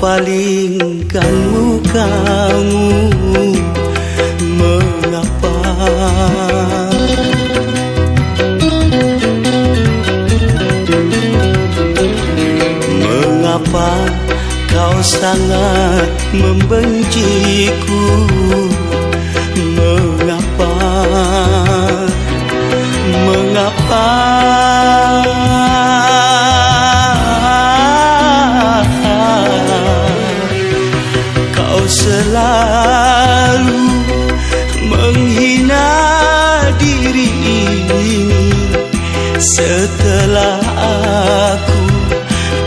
palingkan mukamu? Mengapa? Mengapa kau sangat membenciku? Mengapa? Mengapa setelah aku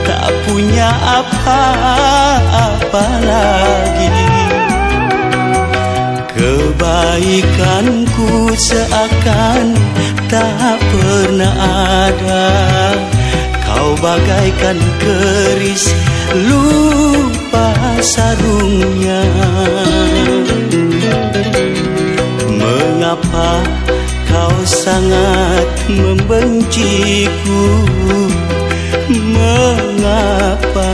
tak punya apa-apa lagi. Kebaikanku seakan tak pernah ada. Kau bagaikan keris lupa sarungnya. Mengapa kau sangat membenciku. Mengapa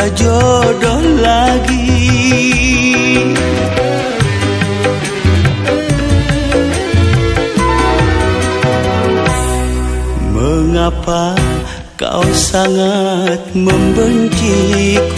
ada jodoh lagi. Mengapa kau sangat membenciku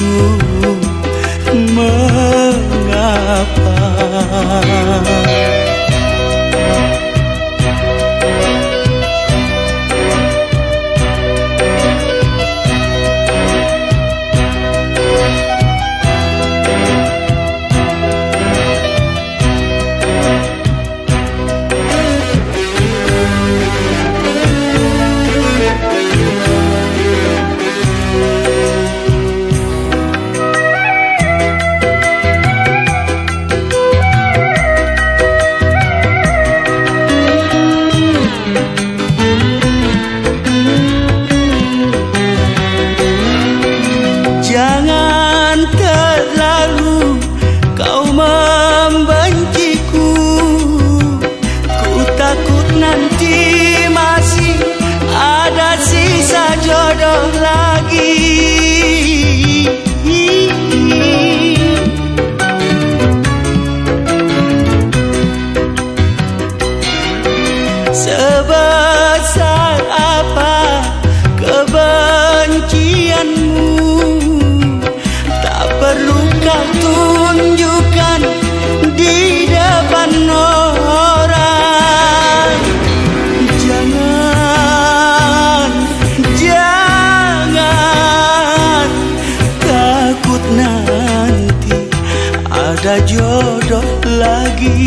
lagi. Sebesar apa ada jodoh lagi.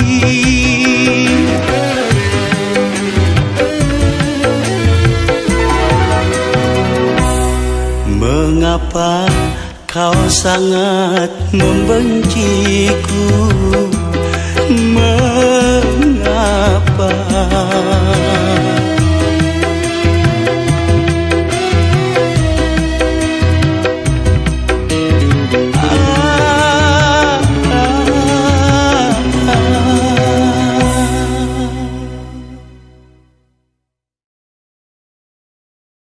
Mengapa kau sangat membenciku